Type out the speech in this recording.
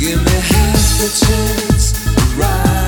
Give me half the chance, right?